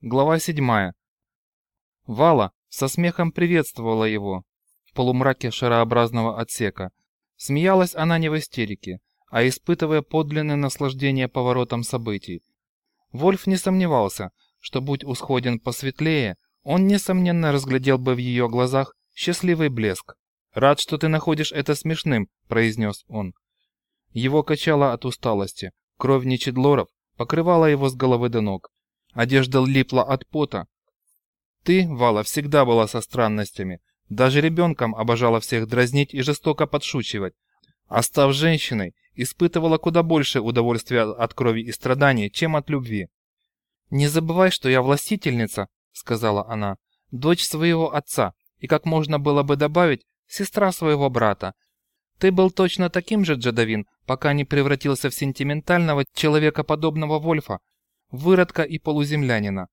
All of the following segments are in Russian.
Глава 7. Вала со смехом приветствовала его в полумраке шарообразного отсека. Смеялась она не в истерике, а испытывая подлинное наслаждение поворотом событий. Вольф не сомневался, что будь усходен посветлее, он, несомненно, разглядел бы в ее глазах счастливый блеск. «Рад, что ты находишь это смешным», — произнес он. Его качало от усталости, кровь Ничедлоров покрывала его с головы до ног. Одежда липла от пота. Ты, Вала, всегда была со странностями. Даже ребенком обожала всех дразнить и жестоко подшучивать. А став женщиной, испытывала куда больше удовольствия от крови и страданий, чем от любви. «Не забывай, что я властительница», — сказала она, — «дочь своего отца, и, как можно было бы добавить, сестра своего брата. Ты был точно таким же, Джадавин, пока не превратился в сентиментального, человекоподобного Вольфа, выродка и полуземлянина.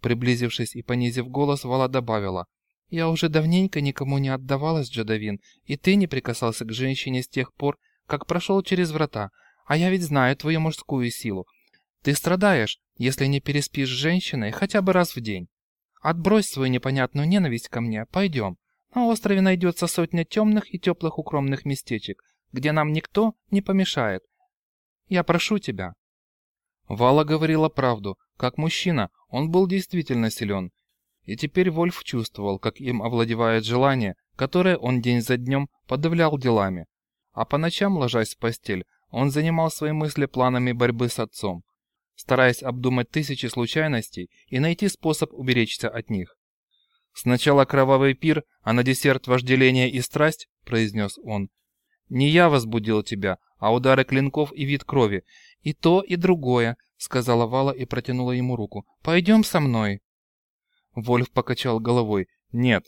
Приблизившись и понизив голос, Вала добавила. «Я уже давненько никому не отдавалась, Джадавин, и ты не прикасался к женщине с тех пор, как прошел через врата, а я ведь знаю твою мужскую силу. Ты страдаешь, если не переспишь с женщиной хотя бы раз в день. Отбрось свою непонятную ненависть ко мне, пойдем. На острове найдется сотня темных и теплых укромных местечек, где нам никто не помешает. Я прошу тебя». Вала говорила правду. Как мужчина, он был действительно силен. И теперь Вольф чувствовал, как им овладевает желание, которое он день за днем подавлял делами. А по ночам, ложась в постель, он занимал свои мысли планами борьбы с отцом, стараясь обдумать тысячи случайностей и найти способ уберечься от них. «Сначала кровавый пир, а на десерт вожделение и страсть», — произнес он. «Не я возбудил тебя, а удары клинков и вид крови, «И то, и другое», — сказала Вала и протянула ему руку. «Пойдем со мной». Вольф покачал головой. «Нет.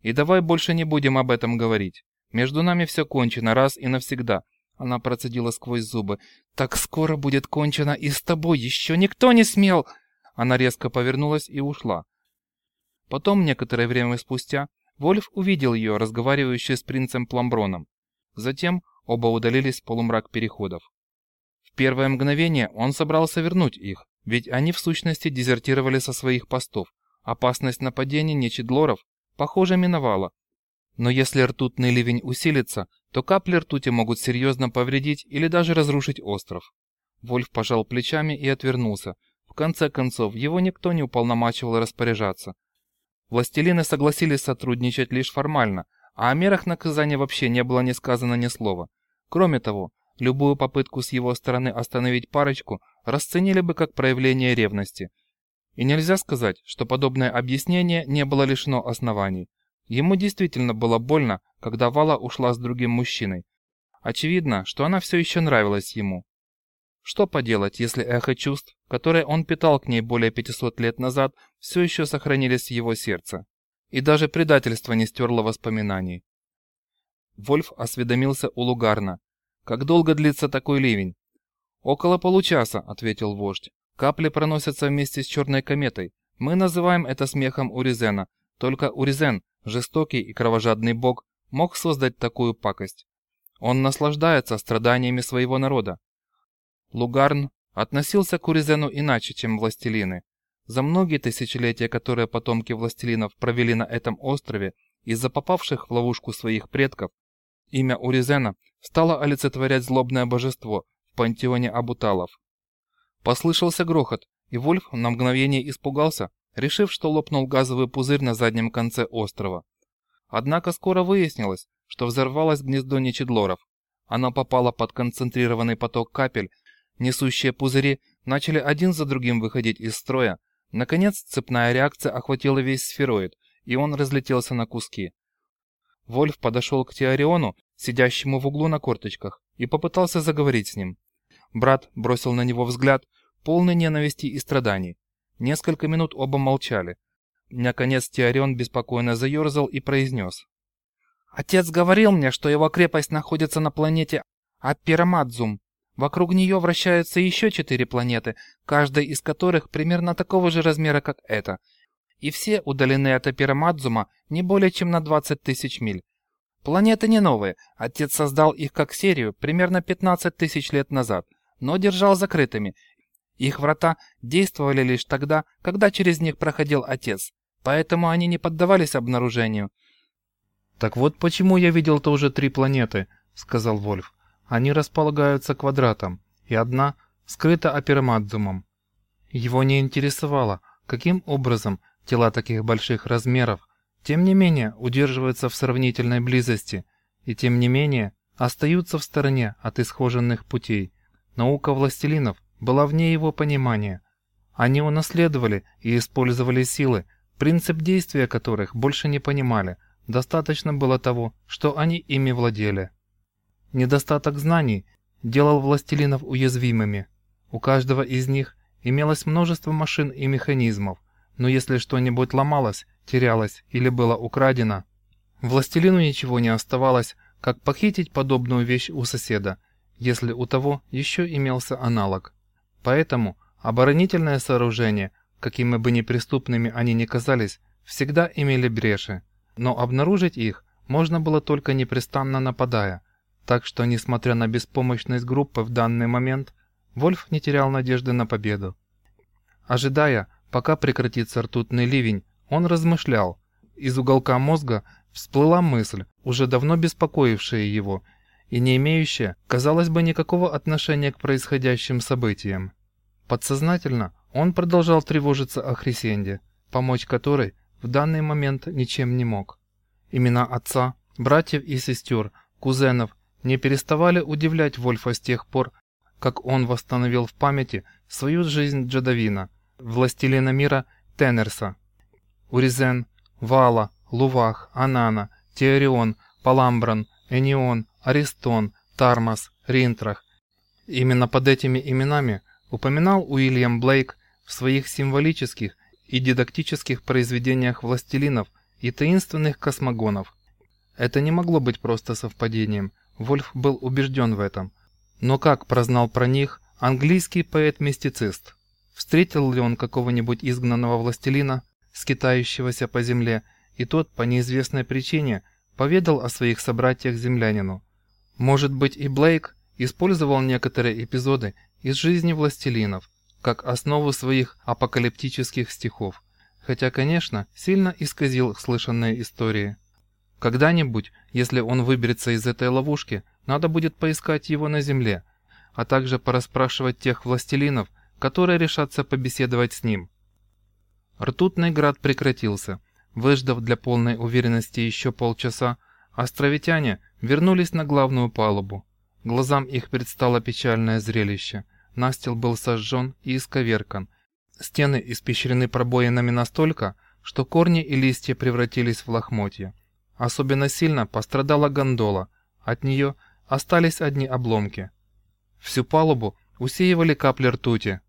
И давай больше не будем об этом говорить. Между нами все кончено раз и навсегда». Она процедила сквозь зубы. «Так скоро будет кончено и с тобой еще никто не смел!» Она резко повернулась и ушла. Потом, некоторое время спустя, Вольф увидел ее, разговаривающей с принцем Пламброном. Затем оба удалились в полумрак переходов первое мгновение он собрался вернуть их, ведь они в сущности дезертировали со своих постов. Опасность нападения нечедлоров, похоже, миновала. Но если ртутный ливень усилится, то капли ртути могут серьезно повредить или даже разрушить остров. Вольф пожал плечами и отвернулся. В конце концов, его никто не уполномачивал распоряжаться. Властелины согласились сотрудничать лишь формально, а о мерах наказания вообще не было ни сказано ни слова. Кроме того, Любую попытку с его стороны остановить парочку расценили бы как проявление ревности. И нельзя сказать, что подобное объяснение не было лишено оснований. Ему действительно было больно, когда Вала ушла с другим мужчиной. Очевидно, что она все еще нравилась ему. Что поделать, если эхо чувств, которые он питал к ней более 500 лет назад, все еще сохранились в его сердце. И даже предательство не стерло воспоминаний. Вольф осведомился у Лугарна, как долго длится такой ливень? Около получаса, ответил вождь. Капли проносятся вместе с черной кометой. Мы называем это смехом Уризена. Только Уризен, жестокий и кровожадный бог, мог создать такую пакость. Он наслаждается страданиями своего народа. Лугарн относился к Уризену иначе, чем властелины. За многие тысячелетия, которые потомки властелинов провели на этом острове, из-за попавших в ловушку своих предков, имя Уризена стало олицетворять злобное божество в пантеоне Абуталов. Послышался грохот, и Вольф на мгновение испугался, решив, что лопнул газовый пузырь на заднем конце острова. Однако скоро выяснилось, что взорвалось гнездо нечедлоров. Оно попало под концентрированный поток капель, несущие пузыри начали один за другим выходить из строя. Наконец, цепная реакция охватила весь сфероид, и он разлетелся на куски. Вольф подошел к Теориону сидящему в углу на корточках, и попытался заговорить с ним. Брат бросил на него взгляд, полный ненависти и страданий. Несколько минут оба молчали. Наконец Теорион беспокойно заерзал и произнес. «Отец говорил мне, что его крепость находится на планете Аппирамадзум. Вокруг нее вращаются еще четыре планеты, каждая из которых примерно такого же размера, как эта. И все удалены от Аппирамадзума не более чем на 20 тысяч миль. Планеты не новые, отец создал их как серию примерно 15 тысяч лет назад, но держал закрытыми. Их врата действовали лишь тогда, когда через них проходил отец, поэтому они не поддавались обнаружению. «Так вот почему я видел тоже три планеты», — сказал Вольф. «Они располагаются квадратом, и одна скрыта апермадзумом». Его не интересовало, каким образом тела таких больших размеров, тем не менее удерживаются в сравнительной близости, и тем не менее остаются в стороне от исхоженных путей. Наука властелинов была вне его понимания. Они унаследовали и использовали силы, принцип действия которых больше не понимали, достаточно было того, что они ими владели. Недостаток знаний делал властелинов уязвимыми. У каждого из них имелось множество машин и механизмов, но если что-нибудь ломалось, терялось или было украдено, властелину ничего не оставалось, как похитить подобную вещь у соседа, если у того еще имелся аналог. Поэтому оборонительные сооружения, какими бы неприступными они ни казались, всегда имели бреши, но обнаружить их можно было только непрестанно нападая, так что, несмотря на беспомощность группы в данный момент, Вольф не терял надежды на победу. Ожидая, пока прекратится ртутный ливень, он размышлял. Из уголка мозга всплыла мысль, уже давно беспокоившая его, и не имеющая, казалось бы, никакого отношения к происходящим событиям. Подсознательно он продолжал тревожиться о Хрисенде, помочь которой в данный момент ничем не мог. Имена отца, братьев и сестер, кузенов не переставали удивлять Вольфа с тех пор, как он восстановил в памяти свою жизнь Джадавина, властелина мира Тенерса. Уризен, Вала, Лувах, Анана, Теорион, Паламбран, Энион, Аристон, Тармас, Ринтрах. Именно под этими именами упоминал Уильям Блейк в своих символических и дидактических произведениях властелинов и таинственных космогонов. Это не могло быть просто совпадением, Вольф был убежден в этом. Но как прознал про них английский поэт-мистицист? Встретил ли он какого-нибудь изгнанного властелина, скитающегося по земле, и тот по неизвестной причине поведал о своих собратьях землянину? Может быть и Блейк использовал некоторые эпизоды из жизни властелинов, как основу своих апокалиптических стихов, хотя, конечно, сильно исказил слышанные истории. Когда-нибудь, если он выберется из этой ловушки, надо будет поискать его на земле, а также порасспрашивать тех властелинов, которые решатся побеседовать с ним. Ртутный град прекратился. Выждав для полной уверенности еще полчаса, островитяне вернулись на главную палубу. Глазам их предстало печальное зрелище. Настил был сожжен и исковеркан. Стены испещрены пробоинами настолько, что корни и листья превратились в лохмотья. Особенно сильно пострадала гондола, от нее остались одни обломки. Всю палубу усеивали капли ртути.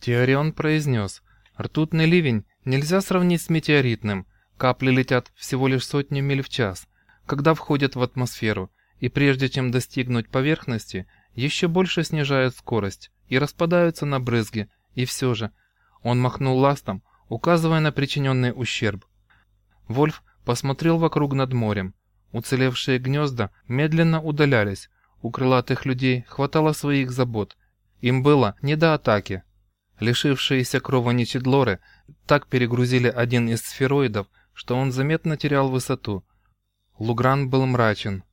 Теорион произнес, ртутный ливень нельзя сравнить с метеоритным, капли летят всего лишь сотни миль в час, когда входят в атмосферу, и прежде чем достигнуть поверхности, еще больше снижают скорость и распадаются на брызги, и все же. Он махнул ластом, указывая на причиненный ущерб. Вольф посмотрел вокруг над морем. Уцелевшие гнезда медленно удалялись, у крылатых людей хватало своих забот. Им было не до атаки. Лишившиеся крова Ничедлоры так перегрузили один из сфероидов, что он заметно терял высоту. Лугран был мрачен,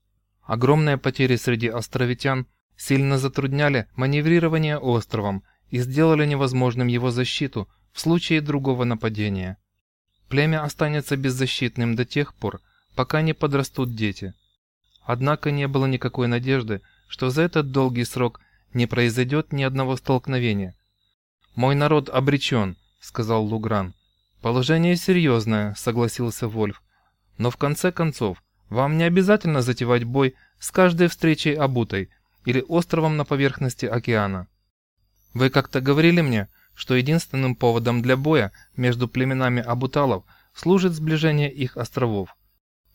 Огромные потери среди островитян сильно затрудняли маневрирование островом и сделали невозможным его защиту в случае другого нападения. Племя останется беззащитным до тех пор, пока не подрастут дети. Однако не было никакой надежды, что за этот долгий срок не произойдет ни одного столкновения. «Мой народ обречен», — сказал Лугран. «Положение серьезное», — согласился Вольф. «Но в конце концов, вам не обязательно затевать бой с каждой встречей обутой или островом на поверхности океана. Вы как-то говорили мне, что единственным поводом для боя между племенами абуталов служит сближение их островов.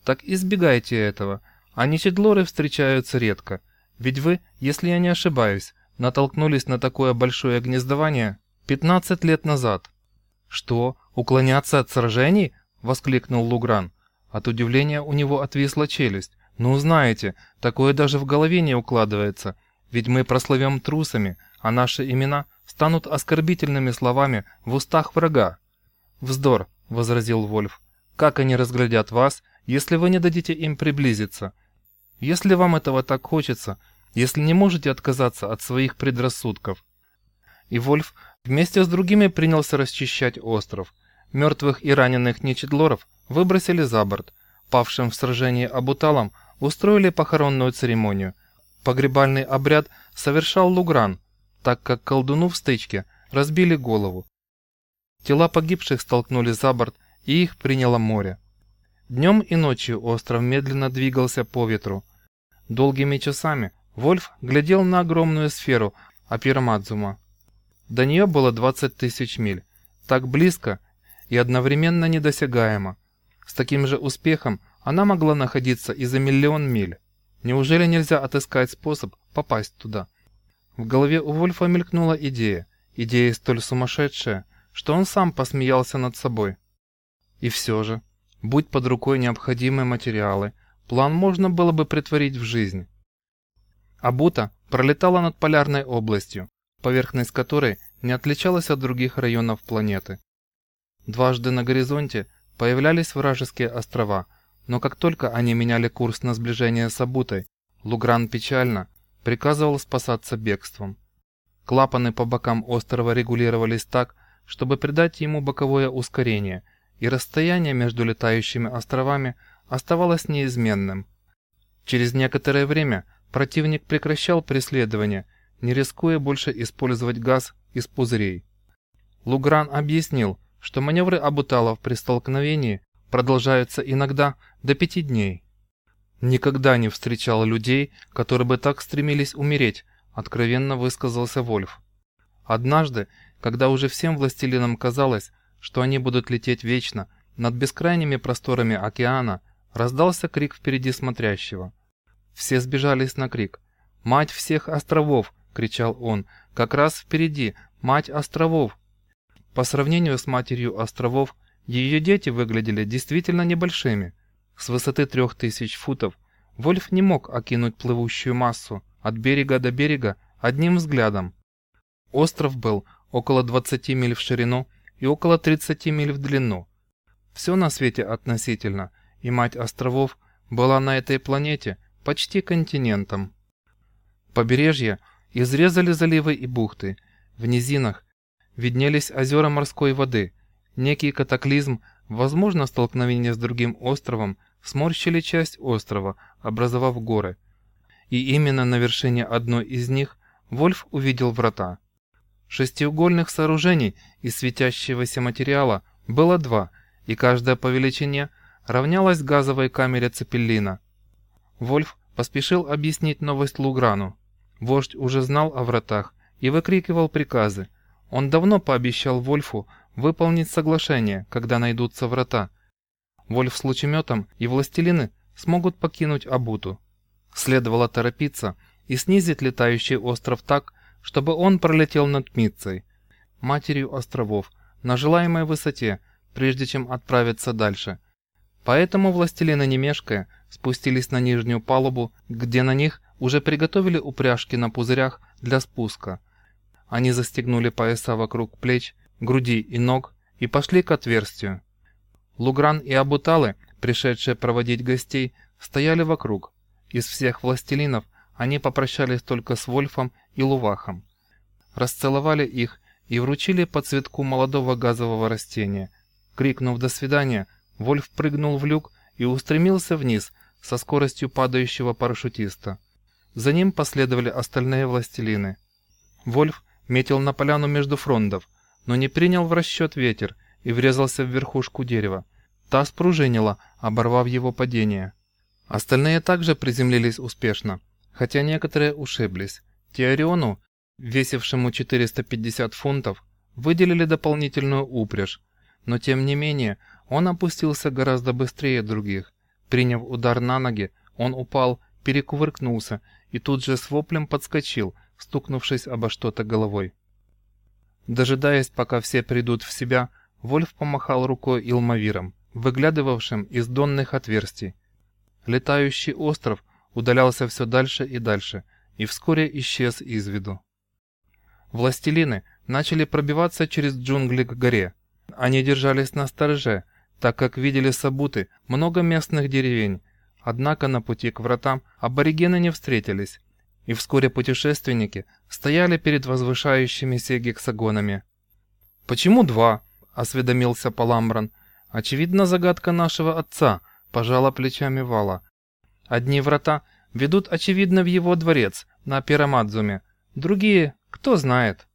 Так избегайте этого, а нечедлоры встречаются редко, ведь вы, если я не ошибаюсь, натолкнулись на такое большое гнездование 15 лет назад. Что, уклоняться от сражений? воскликнул Лугран. От удивления у него отвисла челюсть. «Ну, знаете, такое даже в голове не укладывается. Ведь мы прословим трусами, а наши имена станут оскорбительными словами в устах врага. «Вздор», — возразил Вольф. «Как они разглядят вас, если вы не дадите им приблизиться? Если вам этого так хочется, если не можете отказаться от своих предрассудков». И Вольф вместе с другими принялся расчищать остров. Мертвых и раненых нечедлоров выбросили за борт. Павшим в сражении Абуталом устроили похоронную церемонию. Погребальный обряд совершал Лугран, так как колдуну в стычке разбили голову. Тела погибших столкнули за борт, и их приняло море. Днем и ночью остров медленно двигался по ветру. Долгими часами Вольф глядел на огромную сферу Апирамадзума. До нее было 20 тысяч миль, так близко и одновременно недосягаемо. С таким же успехом она могла находиться и за миллион миль. Неужели нельзя отыскать способ попасть туда? В голове у Вольфа мелькнула идея. Идея столь сумасшедшая, что он сам посмеялся над собой. И все же, будь под рукой необходимые материалы, план можно было бы притворить в жизнь. Абута пролетала над полярной областью, поверхность которой не отличалась от других районов планеты. Дважды на горизонте появлялись вражеские острова, но как только они меняли курс на сближение с Абутой, Лугран печально приказывал спасаться бегством. Клапаны по бокам острова регулировались так, чтобы придать ему боковое ускорение, и расстояние между летающими островами оставалось неизменным. Через некоторое время противник прекращал преследование, не рискуя больше использовать газ из пузырей. Лугран объяснил, что маневры Абуталов при столкновении продолжаются иногда до пяти дней. Никогда не встречал людей, которые бы так стремились умереть, откровенно высказался Вольф. Однажды, когда уже всем властелинам казалось, что они будут лететь вечно над бескрайними просторами океана, раздался крик впереди смотрящего. Все сбежались на крик. «Мать всех островов!» — кричал он. «Как раз впереди! Мать островов! По сравнению с матерью островов, ее дети выглядели действительно небольшими. С высоты трех тысяч футов Вольф не мог окинуть плывущую массу от берега до берега одним взглядом. Остров был около 20 миль в ширину и около 30 миль в длину. Все на свете относительно, и мать островов была на этой планете почти континентом. Побережье изрезали заливы и бухты. В низинах виднелись озера морской воды. Некий катаклизм, возможно столкновение с другим островом, сморщили часть острова, образовав горы. И именно на вершине одной из них Вольф увидел врата. Шестиугольных сооружений из светящегося материала было два, и каждая по величине равнялась газовой камере Цепеллина. Вольф поспешил объяснить новость Луграну. Вождь уже знал о вратах и выкрикивал приказы, он давно пообещал Вольфу выполнить соглашение, когда найдутся врата. Вольф с лучеметом и властелины смогут покинуть Абуту. Следовало торопиться и снизить летающий остров так, чтобы он пролетел над Митцей, матерью островов, на желаемой высоте, прежде чем отправиться дальше. Поэтому властелины немешкая спустились на нижнюю палубу, где на них уже приготовили упряжки на пузырях для спуска. Они застегнули пояса вокруг плеч, груди и ног и пошли к отверстию. Лугран и Абуталы, пришедшие проводить гостей, стояли вокруг. Из всех властелинов они попрощались только с Вольфом и Лувахом. Расцеловали их и вручили по цветку молодого газового растения. Крикнув «до свидания», Вольф прыгнул в люк и устремился вниз со скоростью падающего парашютиста. За ним последовали остальные властелины. Вольф метил на поляну между фронтов, но не принял в расчет ветер и врезался в верхушку дерева. Та спружинила, оборвав его падение. Остальные также приземлились успешно, хотя некоторые ушиблись. Теориону, весившему 450 фунтов, выделили дополнительную упряжь, но тем не менее он опустился гораздо быстрее других. Приняв удар на ноги, он упал, перекувыркнулся и тут же с воплем подскочил – стукнувшись обо что-то головой. Дожидаясь, пока все придут в себя, Вольф помахал рукой Илмавиром, выглядывавшим из донных отверстий. Летающий остров удалялся все дальше и дальше, и вскоре исчез из виду. Властелины начали пробиваться через джунгли к горе. Они держались на стороже, так как видели Сабуты много местных деревень, однако на пути к вратам аборигены не встретились, и вскоре путешественники стояли перед возвышающимися гексагонами. «Почему два?» – осведомился Паламбран. «Очевидно, загадка нашего отца», – пожала плечами Вала. «Одни врата ведут, очевидно, в его дворец, на Пирамадзуме, другие – кто знает».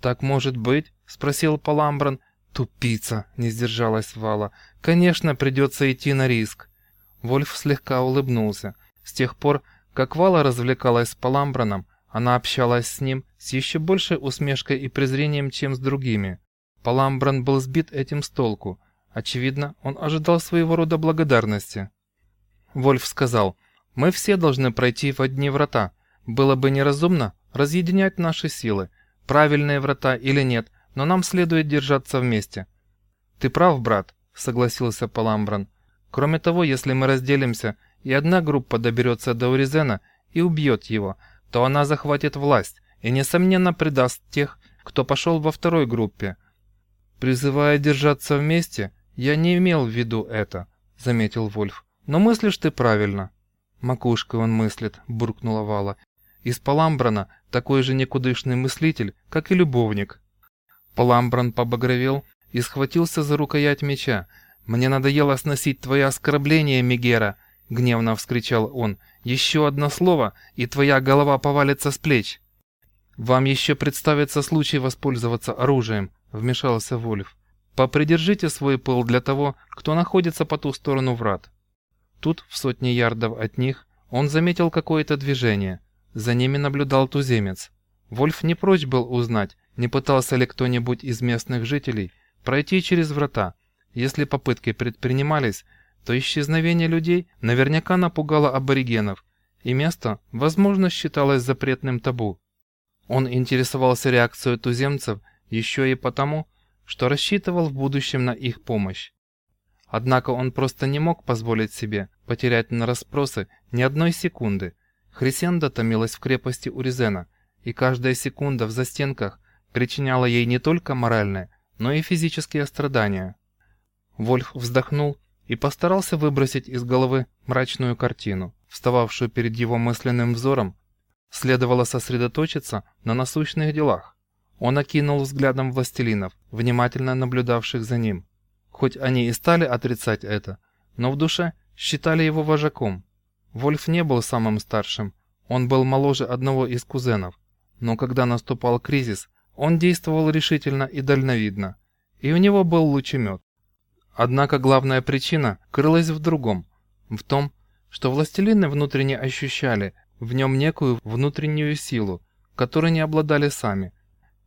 «Так может быть?» – спросил Паламбран. «Тупица!» – не сдержалась Вала. «Конечно, придется идти на риск». Вольф слегка улыбнулся. С тех пор, как Вала развлекалась с Паламбраном, она общалась с ним с еще большей усмешкой и презрением, чем с другими. Паламбран был сбит этим с толку. Очевидно, он ожидал своего рода благодарности. Вольф сказал, «Мы все должны пройти в одни врата. Было бы неразумно разъединять наши силы, правильные врата или нет, но нам следует держаться вместе». «Ты прав, брат», — согласился Паламбран. «Кроме того, если мы разделимся, и одна группа доберется до Уризена и убьет его, то она захватит власть и, несомненно, предаст тех, кто пошел во второй группе. Призывая держаться вместе, я не имел в виду это, заметил Вольф. Но мыслишь ты правильно. Макушкой он мыслит, буркнула Вала. Из Паламбрана такой же никудышный мыслитель, как и любовник. Паламбран побагровел и схватился за рукоять меча. «Мне надоело сносить твои оскорбления, Мегера!» — гневно вскричал он. «Еще одно слово, и твоя голова повалится с плеч!» «Вам еще представится случай воспользоваться оружием», — вмешался Вольф. «Попридержите свой пыл для того, кто находится по ту сторону врат». Тут, в сотне ярдов от них, он заметил какое-то движение. За ними наблюдал туземец. Вольф не прочь был узнать, не пытался ли кто-нибудь из местных жителей пройти через врата. Если попытки предпринимались, то исчезновение людей наверняка напугало аборигенов, и место, возможно, считалось запретным табу. Он интересовался реакцией туземцев еще и потому, что рассчитывал в будущем на их помощь. Однако он просто не мог позволить себе потерять на расспросы ни одной секунды. Хрисенда томилась в крепости Уризена, и каждая секунда в застенках причиняла ей не только моральное, но и физические страдания. Вольф вздохнул и постарался выбросить из головы мрачную картину, встававшую перед его мысленным взором. Следовало сосредоточиться на насущных делах. Он окинул взглядом властелинов, внимательно наблюдавших за ним. Хоть они и стали отрицать это, но в душе считали его вожаком. Вольф не был самым старшим, он был моложе одного из кузенов. Но когда наступал кризис, он действовал решительно и дальновидно, и у него был лучемет. Однако главная причина крылась в другом, в том, что властелины внутренне ощущали в нем некую внутреннюю силу, которой не обладали сами.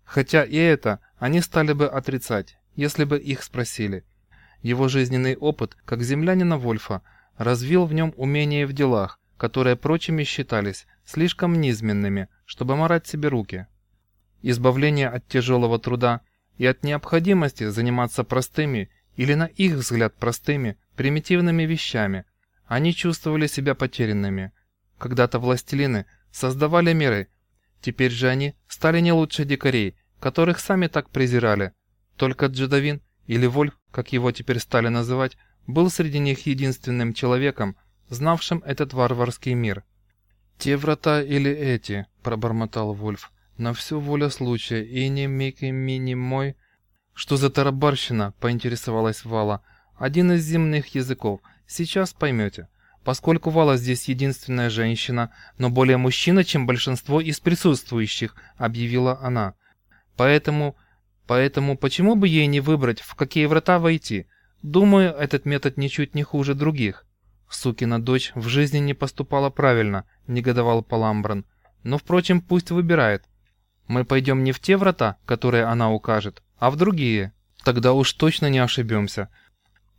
Хотя и это они стали бы отрицать, если бы их спросили. Его жизненный опыт, как землянина Вольфа, развил в нем умение в делах, которые прочими считались слишком низменными, чтобы морать себе руки. Избавление от тяжелого труда и от необходимости заниматься простыми или на их взгляд простыми, примитивными вещами. Они чувствовали себя потерянными. Когда-то властелины создавали миры, теперь же они стали не лучше дикарей, которых сами так презирали. Только Джедовин, или Вольф, как его теперь стали называть, был среди них единственным человеком, знавшим этот варварский мир. «Те врата или эти?» – пробормотал Вольф. «На всю воля случая, и не мики мини мой, «Что за тарабарщина?» – поинтересовалась Вала. «Один из земных языков. Сейчас поймете. Поскольку Вала здесь единственная женщина, но более мужчина, чем большинство из присутствующих», – объявила она. «Поэтому... поэтому почему бы ей не выбрать, в какие врата войти? Думаю, этот метод ничуть не хуже других». «Сукина дочь в жизни не поступала правильно», – негодовал Паламбран. «Но, впрочем, пусть выбирает. Мы пойдем не в те врата, которые она укажет, а в другие. Тогда уж точно не ошибемся.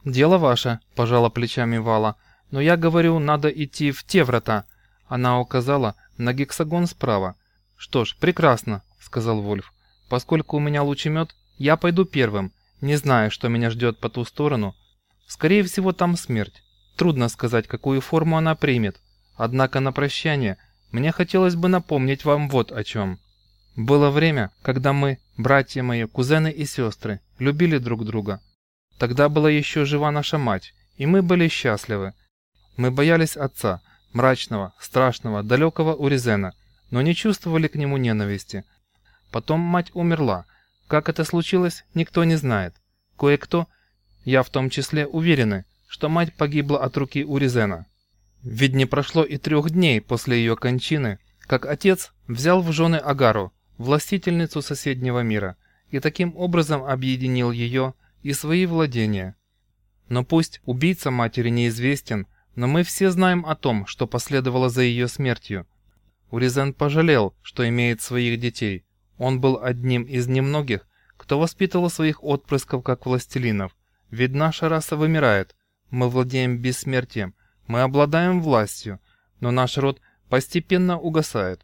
Дело ваше, пожала плечами Вала, но я говорю, надо идти в те врата. Она указала на гексагон справа. Что ж, прекрасно, сказал Вольф. Поскольку у меня лучемет, я пойду первым, не зная, что меня ждет по ту сторону. Скорее всего, там смерть. Трудно сказать, какую форму она примет. Однако на прощание мне хотелось бы напомнить вам вот о чем. Было время, когда мы братья мои, кузены и сестры, любили друг друга. Тогда была еще жива наша мать, и мы были счастливы. Мы боялись отца, мрачного, страшного, далекого Уризена, но не чувствовали к нему ненависти. Потом мать умерла. Как это случилось, никто не знает. Кое-кто, я в том числе, уверены, что мать погибла от руки Уризена. Ведь не прошло и трех дней после ее кончины, как отец взял в жены Агару, властительницу соседнего мира, и таким образом объединил ее и свои владения. Но пусть убийца матери неизвестен, но мы все знаем о том, что последовало за ее смертью. Уризен пожалел, что имеет своих детей. Он был одним из немногих, кто воспитывал своих отпрысков как властелинов. Ведь наша раса вымирает. Мы владеем бессмертием, мы обладаем властью, но наш род постепенно угасает.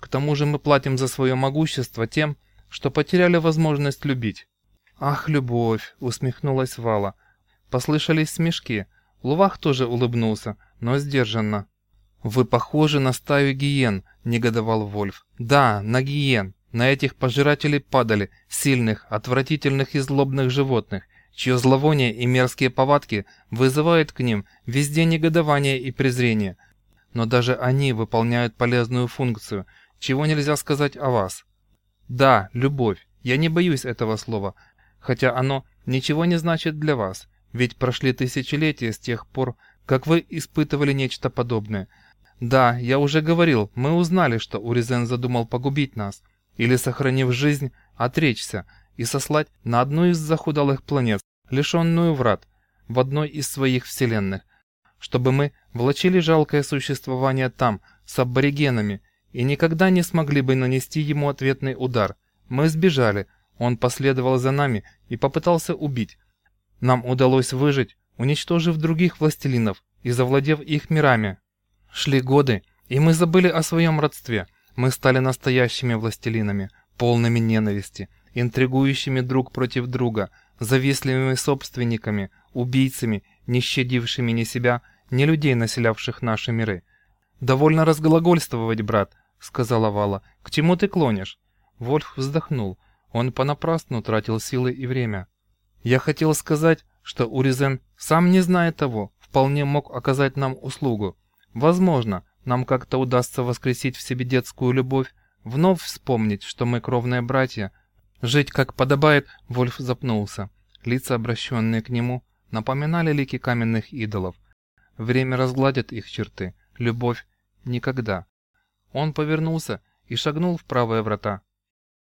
К тому же мы платим за свое могущество тем, что потеряли возможность любить. «Ах, любовь!» — усмехнулась Вала. Послышались смешки. Лувах тоже улыбнулся, но сдержанно. «Вы похожи на стаю гиен», — негодовал Вольф. «Да, на гиен. На этих пожирателей падали, сильных, отвратительных и злобных животных, чье зловоние и мерзкие повадки вызывают к ним везде негодование и презрение. Но даже они выполняют полезную функцию, чего нельзя сказать о вас. Да, любовь, я не боюсь этого слова, хотя оно ничего не значит для вас, ведь прошли тысячелетия с тех пор, как вы испытывали нечто подобное. Да, я уже говорил, мы узнали, что Уризен задумал погубить нас, или, сохранив жизнь, отречься и сослать на одну из захудалых планет, лишенную врат, в одной из своих вселенных, чтобы мы влачили жалкое существование там, с аборигенами, и никогда не смогли бы нанести ему ответный удар. Мы сбежали, он последовал за нами и попытался убить. Нам удалось выжить, уничтожив других властелинов и завладев их мирами. Шли годы, и мы забыли о своем родстве. Мы стали настоящими властелинами, полными ненависти, интригующими друг против друга, завистливыми собственниками, убийцами, не щадившими ни себя, ни людей, населявших наши миры. «Довольно разглагольствовать, брат», — сказала Вала. «К чему ты клонишь?» Вольф вздохнул. Он понапрасну тратил силы и время. Я хотел сказать, что Уризен, сам не зная того, вполне мог оказать нам услугу. Возможно, нам как-то удастся воскресить в себе детскую любовь, вновь вспомнить, что мы кровные братья. Жить как подобает, Вольф запнулся. Лица, обращенные к нему, напоминали лики каменных идолов. Время разгладит их черты, любовь — никогда. Он повернулся и шагнул в правые врата,